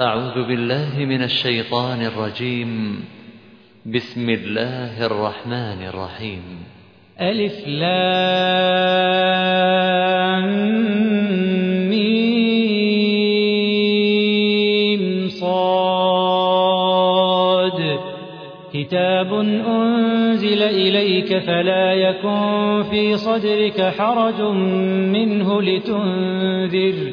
أعوذ بالله من الشيطان الرجيم. بسم الله الرحمن الرحيم. ألف لام ميم صاد. كتاب أنزل إليك فلا يكن في صدرك حرج منه لتنذر.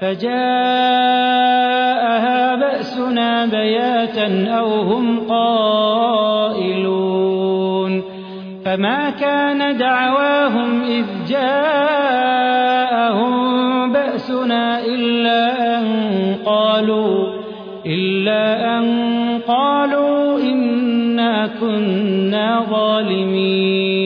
فجاءها بأسنا بياتا أو هم قائلون فما كان دعواهم إذ جاءهم بأسنا إلا أن قالوا إلا أن قالوا إنا كنا ظالمين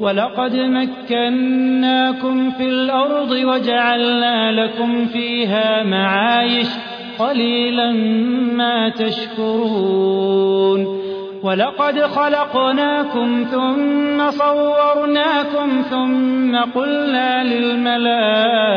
ولقد مكناكم في الأرض وجعلنا لكم فيها معايش قليلا ما تشكرون. ولقد خلقناكم ثم صورناكم ثم قلنا للملائكة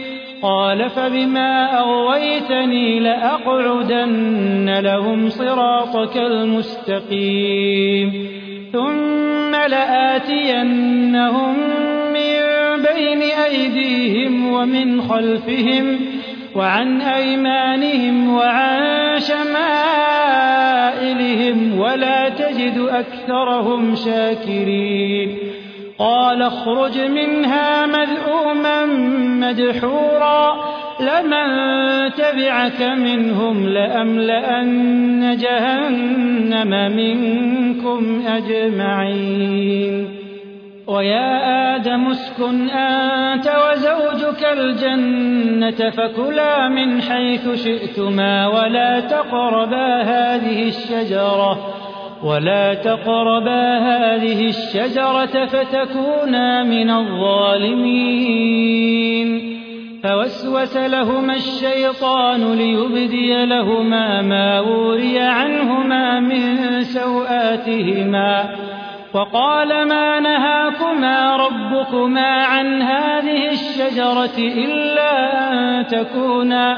قال فبما أغويتني لأقعدن لهم صراطك المستقيم ثم لآتينهم من بين أيديهم ومن خلفهم وعن أيمانهم وعن شمائلهم ولا تجد أكثرهم شاكرين قال اخرج منها مذءوما مدحورا لمن تبعك منهم لأملأن جهنم منكم أجمعين. ويا آدم اسكن أنت وزوجك الجنة فكلا من حيث شئتما ولا تقربا هذه الشجرة. ولا تقربا هذه الشجرة فتكونا من الظالمين. فوسوس لهما الشيطان ليبدي لهما ما وري عنهما من سوآتهما. وقال ما نهاكما ربكما عن هذه الشجرة إلا أن تكونا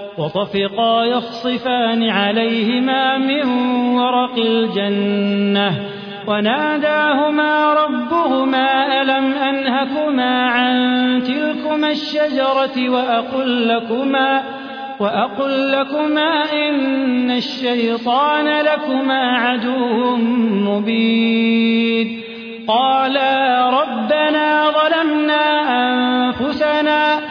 وطفقا يخصفان عليهما من ورق الجنة وناداهما ربهما ألم أنهكما عن تلكما الشجرة وأقل لكما وأقل لكما إن الشيطان لكما عدو مبين قالا ربنا ظلمنا أنفسنا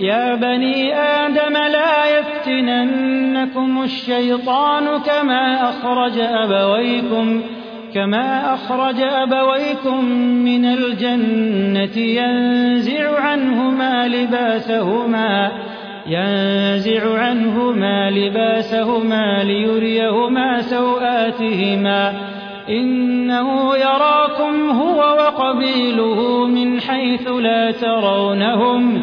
يا بني آدم لا يفتننكم الشيطان كما أخرج أبويكم كما أخرج أبويكم من الجنة ينزع عنهما لباسهما ينزع عنهما لباسهما ليريهما سوآتهما إنه يراكم هو وقبيله من حيث لا ترونهم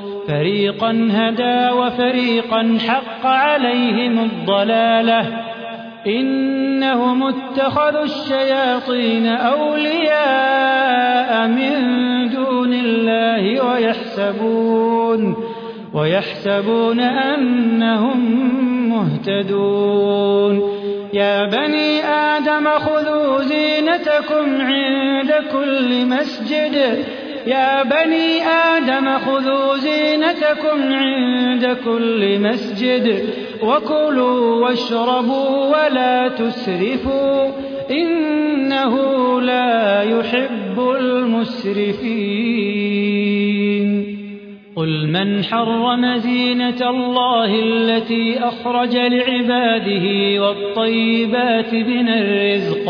فريقا هدى وفريقا حق عليهم الضلالة. إنهم اتخذوا الشياطين أولياء من دون الله ويحسبون ويحسبون أنهم مهتدون. يا بني آدم خذوا زينتكم عند كل مسجد. يا بني آدم خذوا زينتكم عند كل مسجد وكلوا واشربوا ولا تسرفوا إنه لا يحب المسرفين. قل من حرم زينة الله التي أخرج لعباده والطيبات من الرزق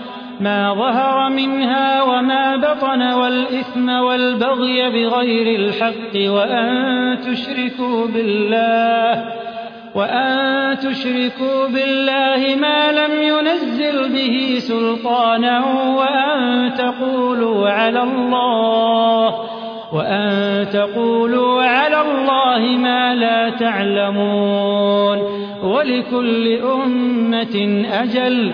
ما ظهر منها وما بطن والإثم والبغي بغير الحق وأن تشركوا بالله وأن تشركوا بالله ما لم ينزل به سلطانا وأن تقولوا على الله وأن تقولوا على الله ما لا تعلمون. ولكل أمة أجل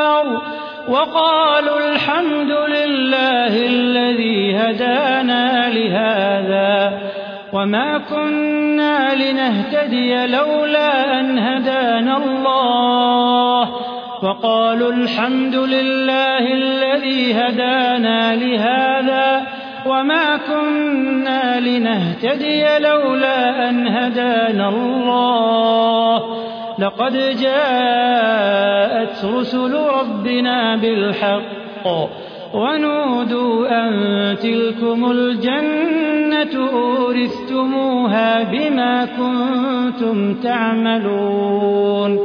وقالوا الحمد لله الذي هدانا لهذا وما كنا لنهتدي لولا أن هدانا الله وقالوا الحمد لله الذي هدانا لهذا وما كنا لنهتدي لولا أن هدانا الله لقد جاءت رسل ربنا بالحق ونودوا أن تلكم الجنة أورثتموها بما كنتم تعملون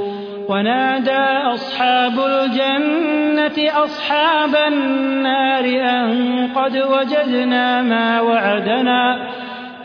ونادى أصحاب الجنة أصحاب النار أن قد وجدنا ما وعدنا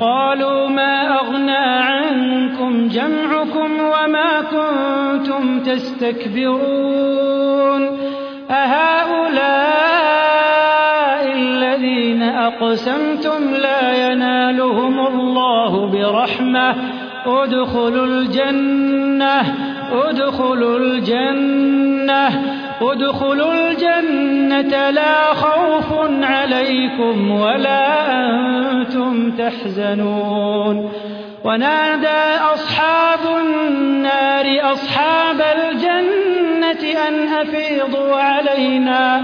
قالوا ما أغنى عنكم جمعكم وما كنتم تستكبرون أهؤلاء الذين أقسمتم لا ينالهم الله برحمة ادخلوا الجنة ادخلوا الجنة. ادخلوا الجنة لا خوف عليكم ولا أنتم تحزنون. ونادى أصحاب النار أصحاب الجنة أن أفيضوا علينا.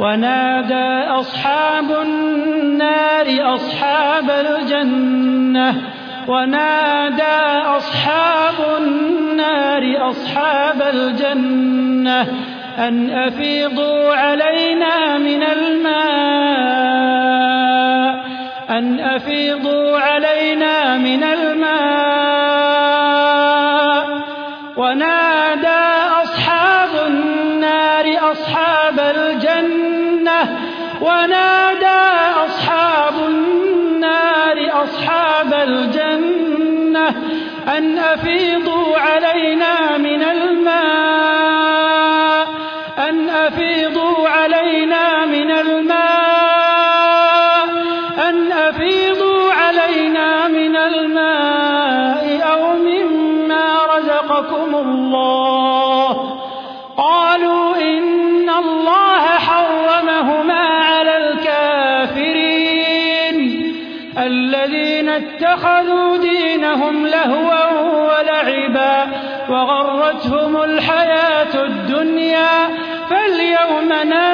ونادى أصحاب النار أصحاب الجنة. ونادى أصحاب النار أصحاب الجنة. أن أفيضوا علينا من الماء. أن أفيضوا علينا من الماء. ونادى أصحاب النار أصحاب الجنة. ونادى أصحاب النار أصحاب الجنة. أن أفيضوا وغرتهم الحياة الدنيا فاليوم ننساهم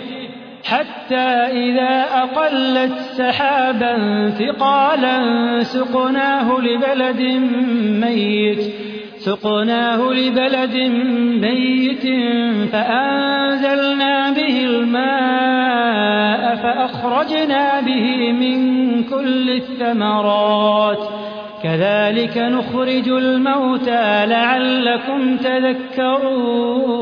حتى إذا أقلت سحابا ثقالا سقناه لبلد ميت سقناه لبلد ميت فأنزلنا به الماء فأخرجنا به من كل الثمرات. كذلك نخرج الموتى لعلكم تذكرون.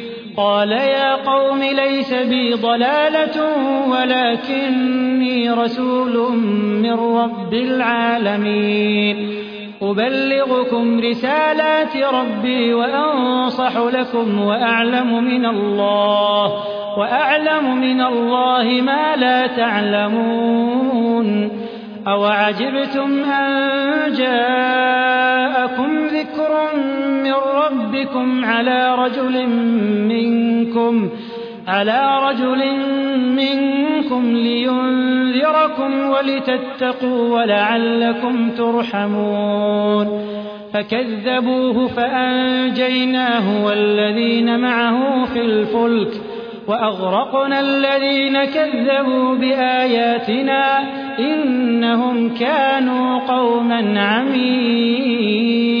قال يا قوم ليس بي ضلالة ولكني رسول من رب العالمين. أبلغكم رسالات ربي وأنصح لكم وأعلم من الله وأعلم من الله ما لا تعلمون. أوعجبتم أن جاءكم من ربكم على رجل منكم على رجل منكم لينذركم ولتتقوا ولعلكم ترحمون. فكذبوه فأنجيناه والذين معه في الفلك وأغرقنا الذين كذبوا بآياتنا إنهم كانوا قوما عمين.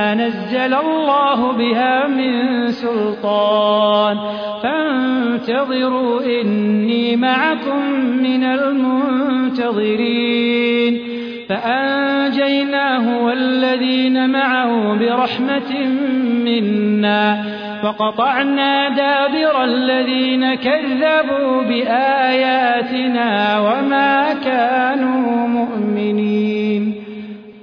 ما نزل الله بها من سلطان فانتظروا إني معكم من المنتظرين فأنجيناه والذين معه برحمة منا فقطعنا دابر الذين كذبوا بآياتنا وما كانوا مؤمنين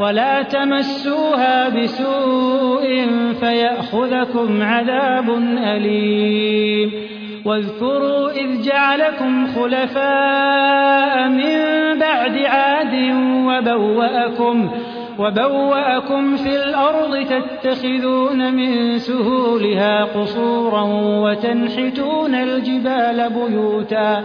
ولا تمسوها بسوء فيأخذكم عذاب أليم. واذكروا إذ جعلكم خلفاء من بعد عاد وبوأكم وبوأكم في الأرض تتخذون من سهولها قصورا وتنحتون الجبال بيوتا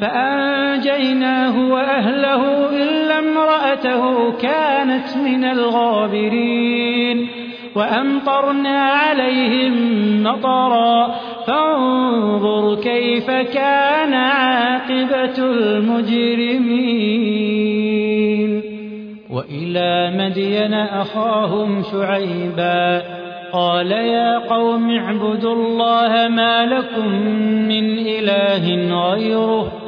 فأنجيناه وأهله إلا امرأته كانت من الغابرين وأمطرنا عليهم مطرا فانظر كيف كان عاقبة المجرمين. وإلى مدين أخاهم شعيبا قال يا قوم اعبدوا الله ما لكم من إله غيره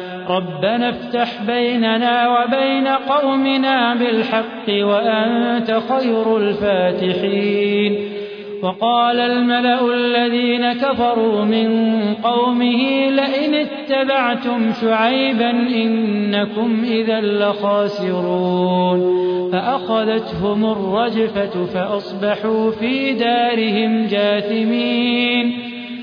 ربنا افتح بيننا وبين قومنا بالحق وأنت خير الفاتحين. وقال الملأ الذين كفروا من قومه لئن اتبعتم شعيبا إنكم إذا لخاسرون. فأخذتهم الرجفة فأصبحوا في دارهم جاثمين.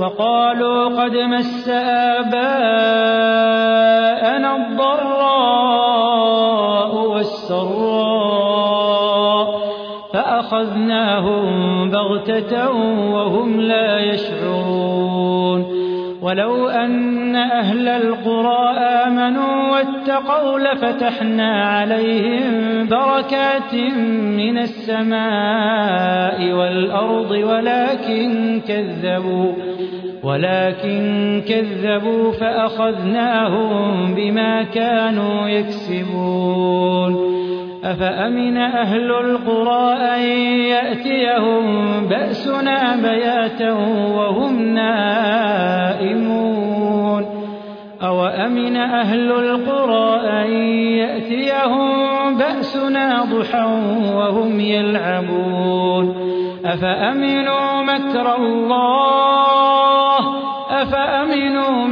وقالوا قد مس آباءنا الضراء والسراء فأخذناهم بغتة وهم لا يشعرون ولو أن أهل القرى آمنوا واتقوا لفتحنا عليهم بركات من السماء والأرض ولكن كذبوا ولكن كذبوا فأخذناهم بما كانوا يكسبون. أفأمن أهل القرى أن يأتيهم بأسنا بياتا وهم نائمون؟ أوأمن أهل القرى أن يأتيهم بأسنا ضحى وهم يلعبون؟ أفأمنوا مكر الله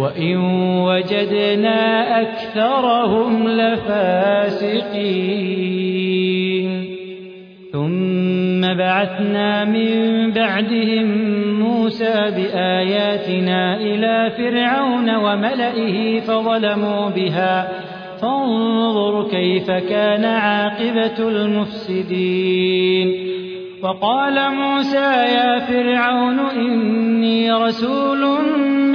وإن وجدنا أكثرهم لفاسقين. ثم بعثنا من بعدهم موسى بآياتنا إلى فرعون وملئه فظلموا بها. فانظر كيف كان عاقبة المفسدين. وقال موسى يا فرعون إني رسول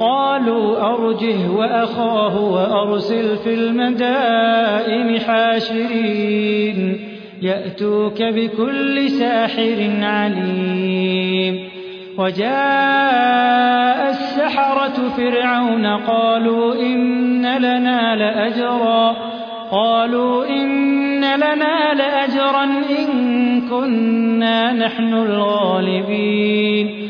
قالوا أرجه وأخاه وأرسل في المدائن حاشرين. يأتوك بكل ساحر عليم. وجاء السحرة فرعون قالوا إن لنا لأجرا. قالوا إن لنا لأجرا إن كنا نحن الغالبين.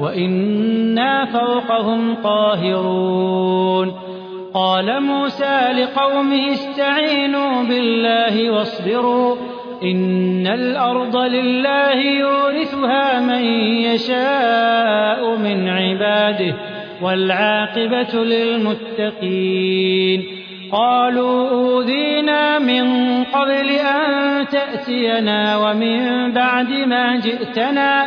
وإنا فوقهم قاهرون. قال موسى لقومه استعينوا بالله واصبروا إن الأرض لله يورثها من يشاء من عباده والعاقبة للمتقين. قالوا أوذينا من قبل أن تأتينا ومن بعد ما جئتنا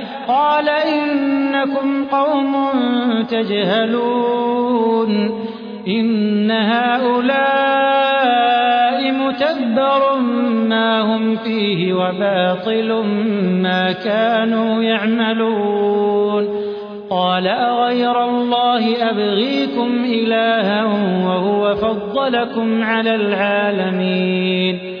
قال إنكم قوم تجهلون إن هؤلاء متبر ما هم فيه وباطل ما كانوا يعملون قال أغير الله أبغيكم إلها وهو فضلكم على العالمين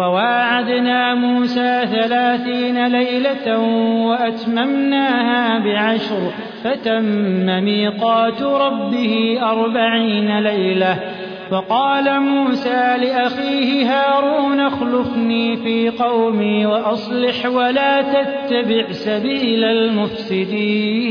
وواعدنا موسى ثلاثين ليلة وأتممناها بعشر فتم ميقات ربه أربعين ليلة. وقال موسى لأخيه هارون اخلفني في قومي وأصلح ولا تتبع سبيل المفسدين.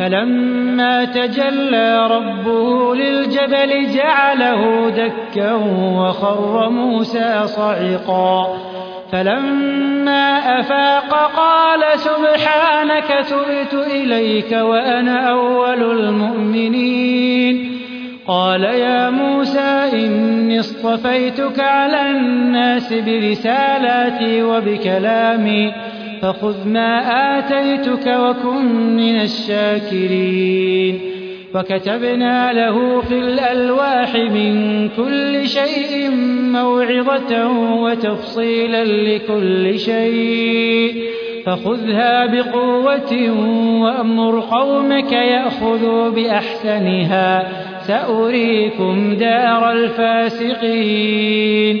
فلما تجلى ربه للجبل جعله دكا وخر موسى صعقا. فلما أفاق قال سبحانك تبت إليك وأنا أول المؤمنين. قال يا موسى إني اصطفيتك على الناس برسالاتي وبكلامي. فخذ ما آتيتك وكن من الشاكرين. وكتبنا له في الألواح من كل شيء موعظة وتفصيلا لكل شيء. فخذها بقوة وأمر قومك يأخذوا بأحسنها. سأريكم دار الفاسقين.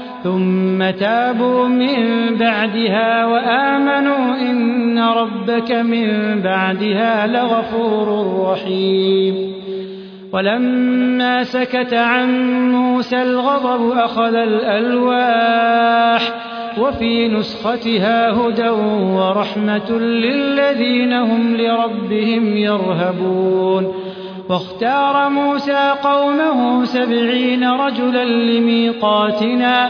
ثم تابوا من بعدها وآمنوا إن ربك من بعدها لغفور رحيم. ولما سكت عن موسى الغضب أخذ الألواح وفي نسختها هدى ورحمة للذين هم لربهم يرهبون. واختار موسى قومه سبعين رجلا لميقاتنا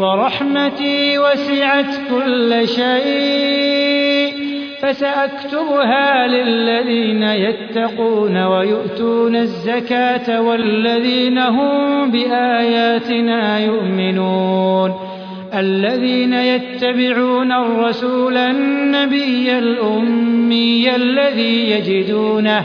ورحمتي وسعت كل شيء فسأكتبها للذين يتقون ويؤتون الزكاة والذين هم بآياتنا يؤمنون. الذين يتبعون الرسول النبي الأمي الذي يجدونه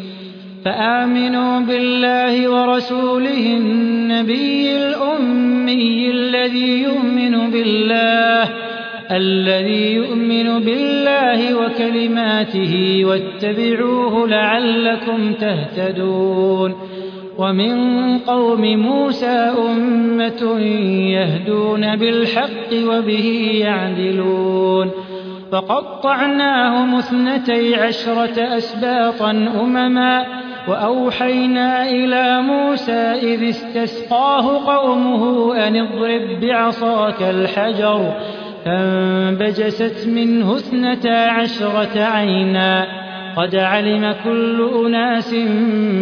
فآمنوا بالله ورسوله النبي الأمي الذي يؤمن بالله الذي يؤمن بالله وكلماته واتبعوه لعلكم تهتدون. ومن قوم موسى أمة يهدون بالحق وبه يعدلون. فقطعناهم اثنتي عشرة أسباطا أمما وأوحينا إلى موسى إذ استسقاه قومه أن اضرب بعصاك الحجر فانبجست منه اثنتا عشرة عينا قد علم كل أناس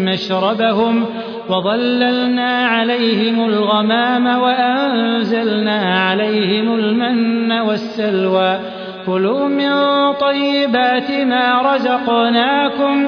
مشربهم وظللنا عليهم الغمام وأنزلنا عليهم المن والسلوى كلوا من طيبات ما رزقناكم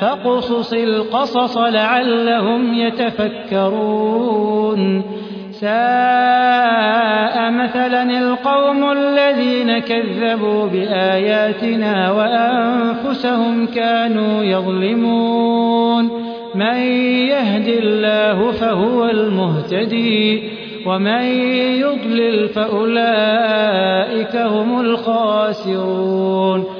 فاقصص القصص لعلهم يتفكرون. ساء مثلا القوم الذين كذبوا بآياتنا وأنفسهم كانوا يظلمون. من يهد الله فهو المهتدي ومن يضلل فأولئك هم الخاسرون.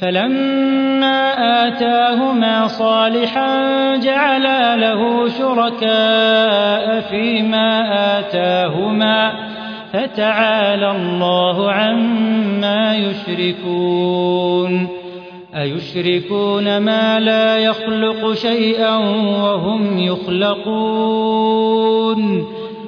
فلما آتاهما صالحا جعلا له شركاء فيما آتاهما فتعالى الله عما يشركون. أيشركون ما لا يخلق شيئا وهم يخلقون.